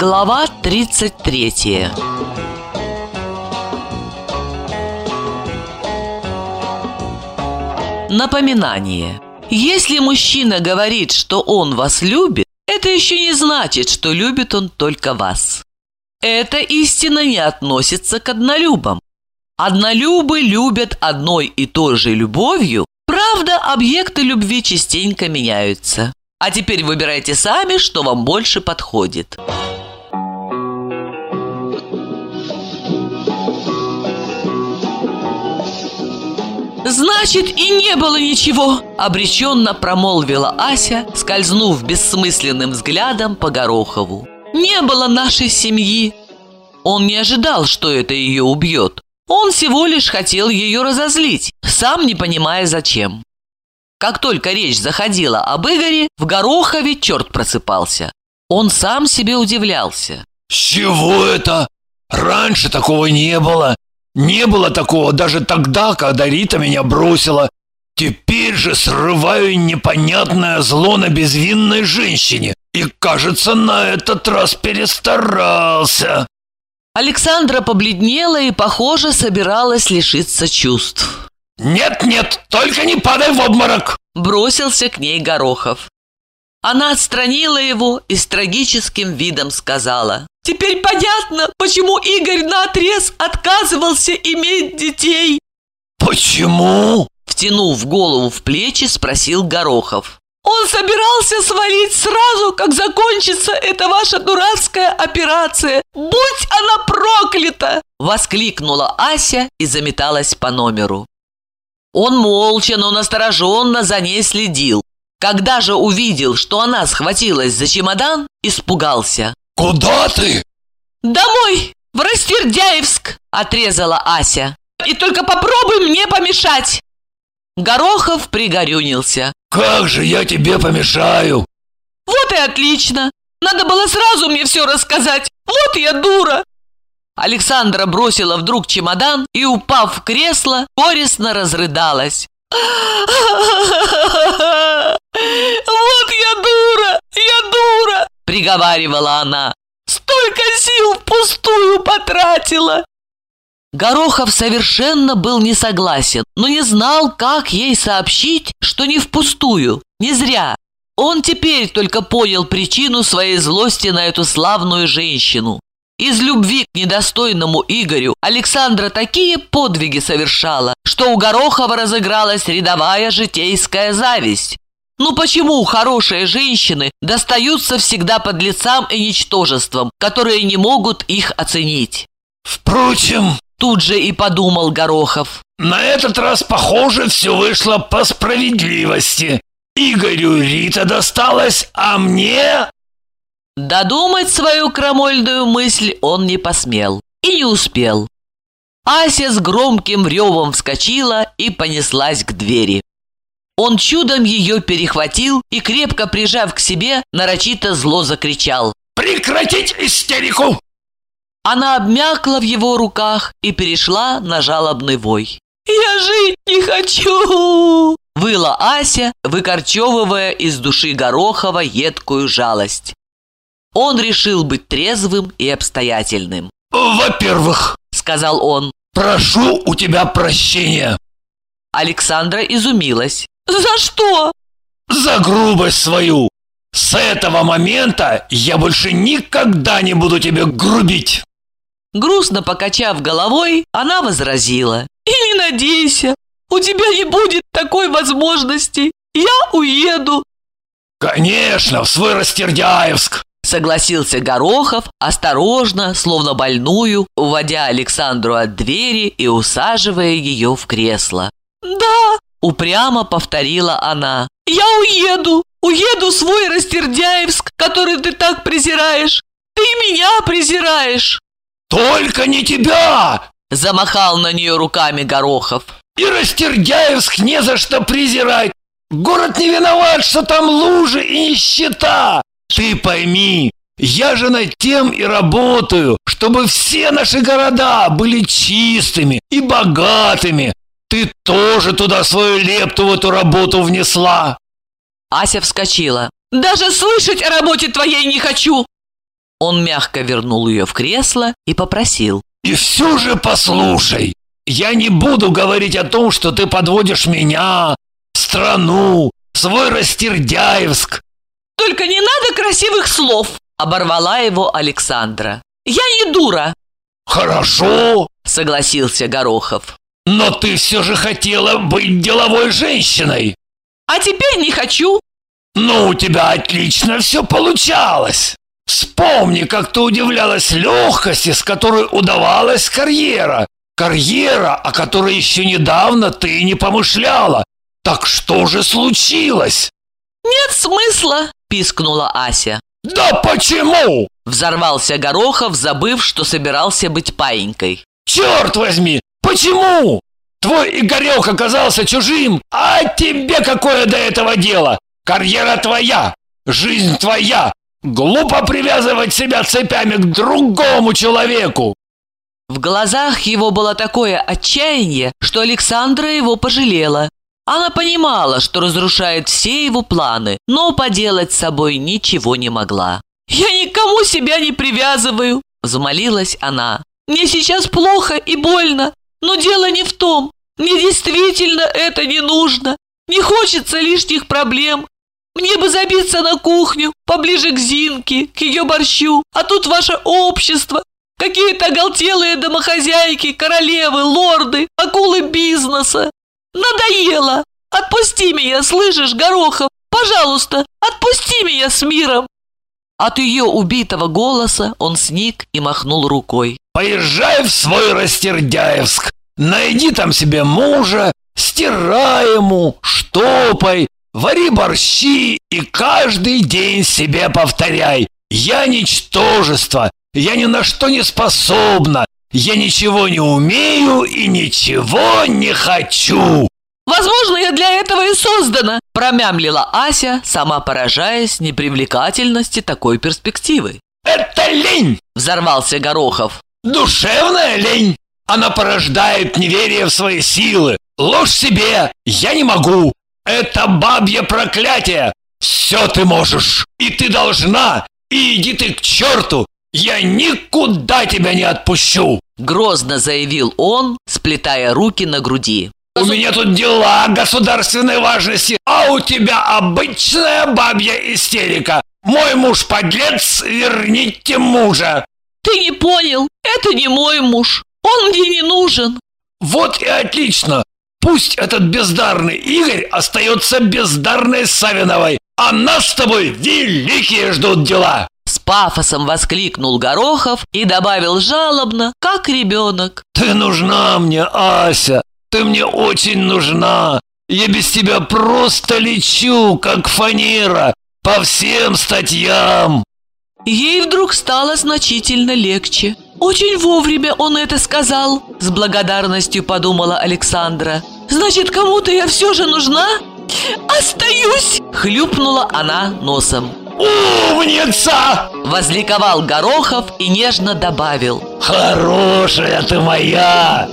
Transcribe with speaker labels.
Speaker 1: Глава 33 Напоминание Если мужчина говорит, что он вас любит, это еще не значит, что любит он только вас. Эта истина не относится к однолюбам. Однолюбы любят одной и той же любовью, правда, объекты любви частенько меняются. А теперь выбирайте сами, что вам больше подходит. «Значит, и не было ничего!» – обреченно промолвила Ася, скользнув бессмысленным взглядом по Горохову. «Не было нашей семьи!» Он не ожидал, что это ее убьет. Он всего лишь хотел ее разозлить, сам не понимая зачем. Как только речь заходила об Игоре, в Горохове черт просыпался. Он сам себе удивлялся.
Speaker 2: «С чего это? Раньше такого не было. Не было такого даже тогда, когда Рита меня бросила. Теперь же срываю непонятное зло на безвинной женщине. И, кажется, на этот раз перестарался.
Speaker 1: Александра побледнела и, похоже, собиралась лишиться чувств.
Speaker 2: «Нет-нет, только не падай в обморок!»
Speaker 1: Бросился к ней Горохов. Она отстранила его и с трагическим видом сказала Теперь понятно, почему Игорь наотрез отказывался иметь детей.
Speaker 2: Почему?
Speaker 1: Втянув голову в плечи, спросил Горохов. Он собирался свалить сразу, как закончится эта ваша дурацкая операция. Будь она проклята! Воскликнула Ася и заметалась по номеру. Он молча, но настороженно за ней следил. Когда же увидел, что она схватилась за чемодан, испугался.
Speaker 2: «Куда ты?»
Speaker 1: «Домой, в Растердяевск!» – отрезала Ася. «И только попробуй мне помешать!» Горохов пригорюнился.
Speaker 2: «Как же я тебе помешаю?»
Speaker 1: «Вот и отлично! Надо было сразу мне все рассказать! Вот я дура!» Александра бросила вдруг чемодан и, упав в кресло, горестно разрыдалась. «Вот я дура! Я дура! Приговаривала она. «Столько сил впустую потратила!» Горохов совершенно был не согласен, но не знал, как ей сообщить, что не впустую, не зря. Он теперь только понял причину своей злости на эту славную женщину. Из любви к недостойному Игорю Александра такие подвиги совершала, что у Горохова разыгралась рядовая житейская зависть. Ну почему хорошие женщины достаются всегда подлецам и ничтожествам, которые не могут их оценить?
Speaker 2: Впрочем,
Speaker 1: тут же и подумал Горохов.
Speaker 2: На этот раз, похоже, все вышло по справедливости. Игорю Рита досталась, а мне...
Speaker 1: Додумать свою крамольную мысль он не посмел и не успел. Ася с громким ревом вскочила и понеслась к двери. Он чудом ее перехватил и, крепко прижав к себе, нарочито зло закричал.
Speaker 2: «Прекратить истерику!»
Speaker 1: Она обмякла в его руках и перешла на жалобный вой. «Я жить не хочу!» Выла Ася, выкорчевывая из души Горохова едкую жалость. Он решил быть трезвым и обстоятельным.
Speaker 2: «Во-первых, — сказал он, — прошу у тебя прощения!»
Speaker 1: Александра изумилась. «За что?»
Speaker 2: «За грубость свою! С этого момента я больше никогда не буду тебе грубить!»
Speaker 1: Грустно покачав головой, она возразила. «И не надейся, у тебя не будет такой возможности. Я уеду».
Speaker 2: «Конечно, в свой Растердяевск!»
Speaker 1: Согласился Горохов, осторожно, словно больную, уводя Александру от двери и усаживая ее в кресло. «Да, Упрямо повторила она. «Я уеду! Уеду в свой Растердяевск, который ты так презираешь! Ты меня презираешь!»
Speaker 2: «Только не тебя!»
Speaker 1: Замахал на нее руками Горохов.
Speaker 2: «И Растердяевск не за что презирать! Город не виноват, что там лужи и нищета! Ты пойми, я же над тем и работаю, чтобы все наши города были чистыми и богатыми, ты тоже туда свою лепту в эту работу внесла!»
Speaker 1: Ася вскочила. «Даже слышать о работе твоей не хочу!» Он мягко вернул ее в кресло и попросил.
Speaker 2: И все же послушай, я не буду говорить о том, что ты подводишь меня, страну, свой Растердяевск.
Speaker 1: Только не надо красивых слов, оборвала его Александра. Я не дура.
Speaker 2: Хорошо,
Speaker 1: согласился Горохов.
Speaker 2: Но ты все же хотела быть деловой женщиной.
Speaker 1: А теперь не хочу.
Speaker 2: Ну, у тебя отлично все получалось. Вспомни, как ты удивлялась легкости, с которой удавалась карьера. Карьера, о которой еще недавно ты не помышляла. Так что же случилось?
Speaker 1: Нет смысла, пискнула Ася.
Speaker 2: Да почему?
Speaker 1: Взорвался Горохов, забыв, что собирался быть паинькой.
Speaker 2: Черт возьми, почему? Твой Игорек оказался чужим, а тебе какое до этого дело? Карьера твоя, жизнь твоя. Глупо привязывать себя цепями к другому человеку.
Speaker 1: В глазах его было такое отчаяние, что Александра его пожалела. Она понимала, что разрушает все его планы, но поделать с собой ничего не могла. «Я никому себя не привязываю!» – взмолилась она. «Мне сейчас плохо и больно, но дело не в том. Мне действительно это не нужно. Не хочется лишних проблем. Мне бы забиться на кухню, поближе к Зинке, к ее борщу. А тут ваше общество. Какие-то оголтелые домохозяйки, королевы, лорды, акулы бизнеса. Надоело. Отпусти меня, слышишь, Горохов? Пожалуйста, отпусти меня с миром. От ее убитого голоса он сник и махнул рукой.
Speaker 2: Поезжай в свой Растердяевск. Найди там себе мужа, стирай ему, штопай, вари борщи и каждый день себе повторяй. Я ничтожество, я ни на что не способна, я ничего не умею и ничего не хочу.
Speaker 1: Возможно, я для этого и создана, промямлила Ася, сама поражаясь непривлекательности такой перспективы.
Speaker 2: Это лень!
Speaker 1: Взорвался Горохов.
Speaker 2: Душевная лень! Она порождает неверие в свои силы. Ложь себе, я не могу. Это бабье проклятие. Все ты можешь, и ты должна. И иди ты к черту. Я никуда тебя не отпущу.
Speaker 1: Грозно заявил он, сплетая руки на груди.
Speaker 2: У меня тут дела государственной важности, а у тебя обычная бабья истерика. Мой муж подлец, верните мужа.
Speaker 1: Ты не понял, это не мой муж. Он мне не нужен.
Speaker 2: Вот и отлично. Пусть этот бездарный Игорь остается бездарной Савиновой, а нас с тобой великие ждут дела.
Speaker 1: С пафосом воскликнул Горохов и добавил жалобно, как ребенок.
Speaker 2: Ты нужна мне, Ася, ты мне очень нужна. Я без тебя просто лечу, как фанера, по всем статьям.
Speaker 1: Ей вдруг стало значительно легче. «Очень вовремя он это сказал», – с благодарностью подумала Александра. «Значит, кому-то я все же нужна?» «Остаюсь!» – хлюпнула она носом.
Speaker 2: «Умница!»
Speaker 1: – возликовал Горохов и нежно добавил.
Speaker 2: «Хорошая ты моя!